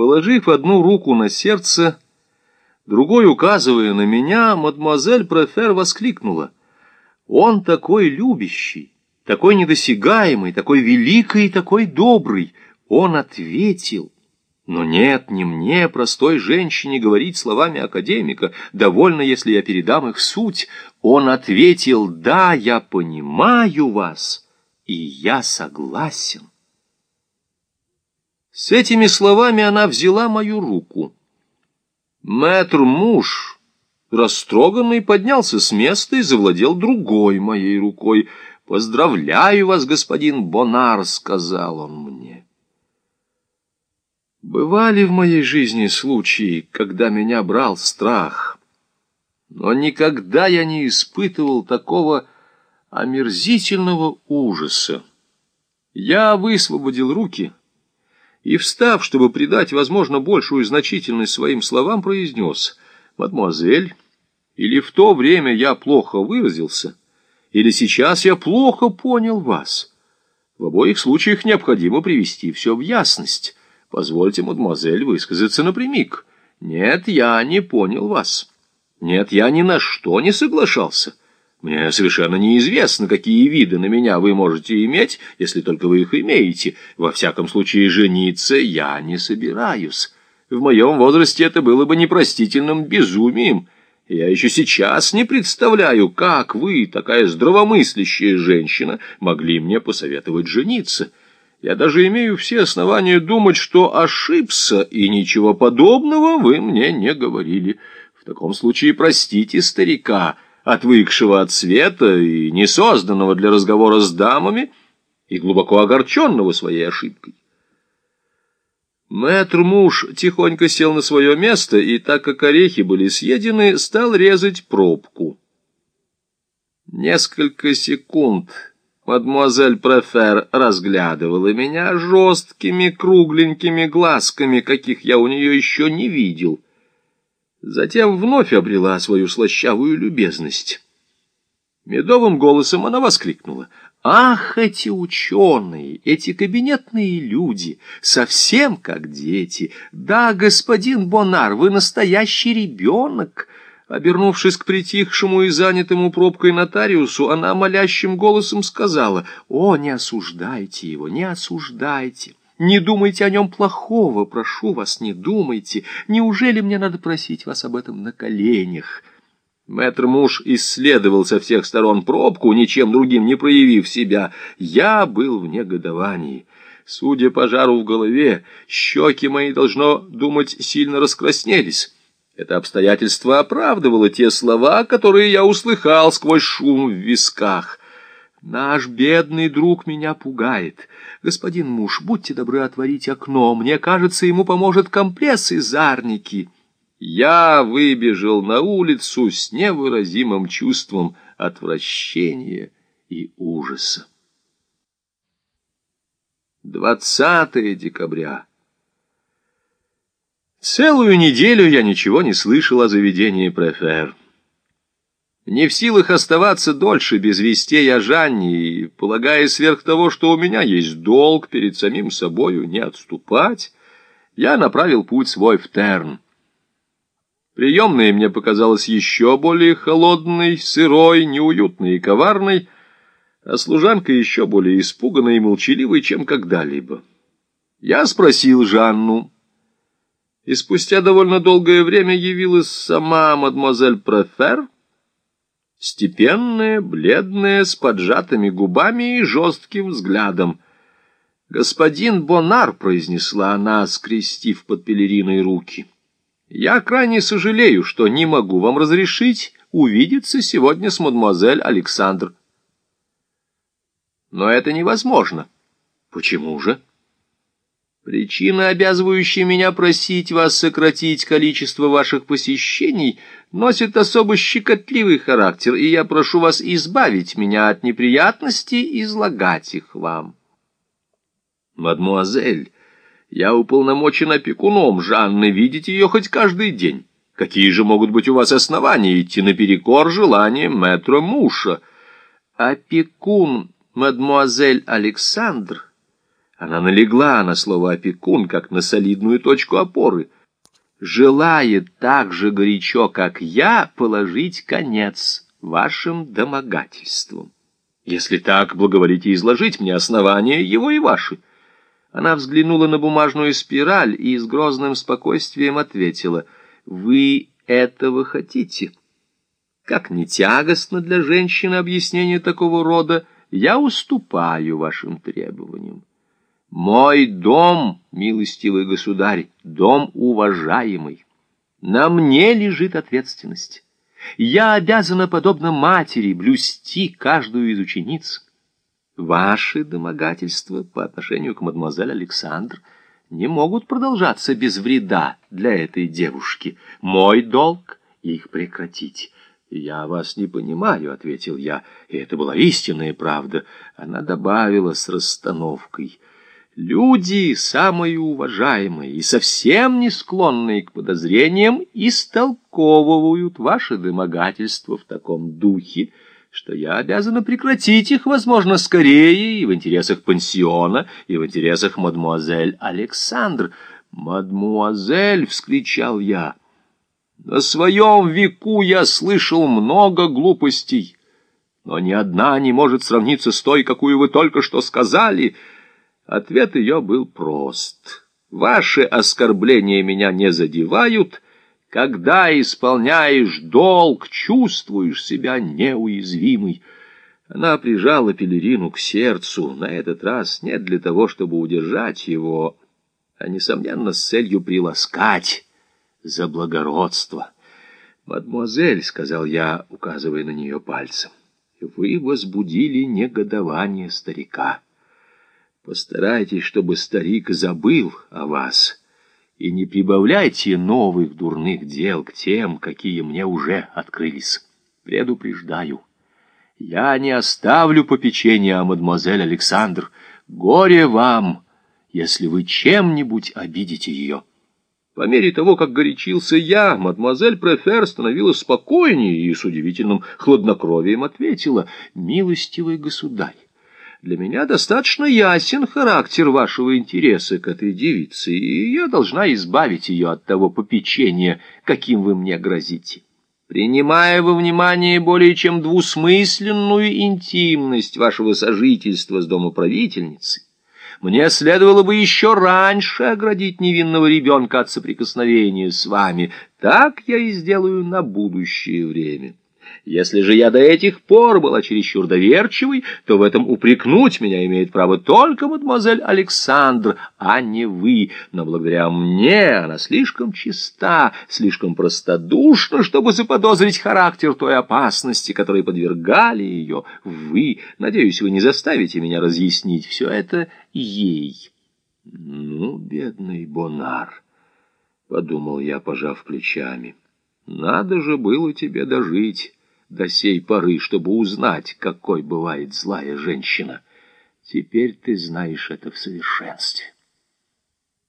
Положив одну руку на сердце, другой указывая на меня, мадемуазель Профер воскликнула. «Он такой любящий, такой недосягаемый, такой великий и такой добрый!» Он ответил. Но нет, не мне, простой женщине, говорить словами академика, довольно, если я передам их суть. Он ответил, да, я понимаю вас, и я согласен. С этими словами она взяла мою руку. Мэтр муж, растроганный, поднялся с места и завладел другой моей рукой. «Поздравляю вас, господин Бонар», — сказал он мне. Бывали в моей жизни случаи, когда меня брал страх, но никогда я не испытывал такого омерзительного ужаса. Я высвободил руки — и, встав, чтобы придать, возможно, большую значительность своим словам, произнес «Мадемуазель, или в то время я плохо выразился, или сейчас я плохо понял вас. В обоих случаях необходимо привести все в ясность. Позвольте, мадемуазель, высказаться напрямик. Нет, я не понял вас. Нет, я ни на что не соглашался». Мне совершенно неизвестно, какие виды на меня вы можете иметь, если только вы их имеете. Во всяком случае, жениться я не собираюсь. В моем возрасте это было бы непростительным безумием. Я еще сейчас не представляю, как вы, такая здравомыслящая женщина, могли мне посоветовать жениться. Я даже имею все основания думать, что ошибся, и ничего подобного вы мне не говорили. В таком случае простите старика, — отвыкшего от света и не созданного для разговора с дамами, и глубоко огорченного своей ошибкой. Мэтр-муж тихонько сел на свое место, и, так как орехи были съедены, стал резать пробку. Несколько секунд мадемуазель Префер разглядывала меня жесткими кругленькими глазками, каких я у нее еще не видел — Затем вновь обрела свою слащавую любезность. Медовым голосом она воскликнула. «Ах, эти ученые, эти кабинетные люди, совсем как дети! Да, господин Бонар, вы настоящий ребенок!» Обернувшись к притихшему и занятому пробкой нотариусу, она молящим голосом сказала, «О, не осуждайте его, не осуждайте! Не думайте о нем плохого, прошу вас, не думайте. Неужели мне надо просить вас об этом на коленях?» Мэтр-муж исследовал со всех сторон пробку, ничем другим не проявив себя. Я был в негодовании. Судя по жару в голове, щеки мои, должно думать, сильно раскраснелись. Это обстоятельство оправдывало те слова, которые я услыхал сквозь шум в висках. Наш бедный друг меня пугает. Господин муж, будьте добры отворить окно. Мне кажется, ему поможет компресс из арники. Я выбежал на улицу с невыразимым чувством отвращения и ужаса. 20 декабря. Целую неделю я ничего не слышал о заведении Префер. Не в силах оставаться дольше без вестей о Жанне и, полагая сверх того, что у меня есть долг перед самим собою не отступать, я направил путь свой в Терн. Приемная мне показалась еще более холодной, сырой, неуютной и коварной, а служанка еще более испуганной и молчаливой, чем когда-либо. Я спросил Жанну, и спустя довольно долгое время явилась сама мадемуазель Префер, степенная, бледная, с поджатыми губами и жестким взглядом. «Господин Бонар», — произнесла она, скрестив под пелериной руки, — «я крайне сожалею, что не могу вам разрешить увидеться сегодня с мадемуазель Александр». «Но это невозможно». «Почему же?» Причина, обязывающая меня просить вас сократить количество ваших посещений, носит особо щекотливый характер, и я прошу вас избавить меня от неприятностей излагать их вам. Мадмуазель, я уполномочен опекуном Жанны видеть ее хоть каждый день. Какие же могут быть у вас основания идти наперекор желаниям мэтра Муша? Опекун, мадмуазель Александр — Она налегла на слово «опекун», как на солидную точку опоры. «Желает так же горячо, как я, положить конец вашим домогательствам. Если так, благоволите изложить мне основания его и ваши». Она взглянула на бумажную спираль и с грозным спокойствием ответила, «Вы этого хотите?» Как не тягостно для женщины объяснение такого рода, я уступаю вашим требованиям. Мой дом, милостивый государь, дом уважаемый. На мне лежит ответственность. Я обязана, подобно матери, блюсти каждую из учениц. Ваши домогательства по отношению к мадемуазель Александр не могут продолжаться без вреда для этой девушки. Мой долг — их прекратить. «Я вас не понимаю», — ответил я, и это была истинная правда. Она добавила с расстановкой. «Люди, самые уважаемые и совсем не склонные к подозрениям, истолковывают ваше домогательство в таком духе, что я обязана прекратить их, возможно, скорее и в интересах пансиона, и в интересах мадмуазель Александр». «Мадмуазель!» — вскричал я. На своем веку я слышал много глупостей, но ни одна не может сравниться с той, какую вы только что сказали. Ответ ее был прост. Ваши оскорбления меня не задевают. Когда исполняешь долг, чувствуешь себя неуязвимой. Она прижала пелерину к сердцу, на этот раз не для того, чтобы удержать его, а, несомненно, с целью приласкать за благородство. «Мадемуазель», — сказал я, указывая на нее пальцем, — «вы возбудили негодование старика. Постарайтесь, чтобы старик забыл о вас, и не прибавляйте новых дурных дел к тем, какие мне уже открылись. Предупреждаю». Я не оставлю попечения о мадемуазель Александр. Горе вам, если вы чем-нибудь обидите ее. По мере того, как горячился я, мадемуазель Префер становилась спокойнее и с удивительным хладнокровием ответила, «Милостивый государь, для меня достаточно ясен характер вашего интереса к этой девице, и я должна избавить ее от того попечения, каким вы мне грозите. Принимая во внимание более чем двусмысленную интимность вашего сожительства с домоправительницей, мне следовало бы еще раньше оградить невинного ребенка от соприкосновения с вами. Так я и сделаю на будущее время. Если же я до этих пор была чересчур доверчивой, то в этом упрекнуть меня имеет право только мадемуазель Александр, а не вы. Но благодаря мне она слишком чиста, слишком простодушна, чтобы заподозрить характер той опасности, которой подвергали ее вы. Надеюсь, вы не заставите меня разъяснить все это ей. Ну, бедный Бонар, — подумал я, пожав плечами, — надо же было тебе дожить до сей поры, чтобы узнать, какой бывает злая женщина. Теперь ты знаешь это в совершенстве.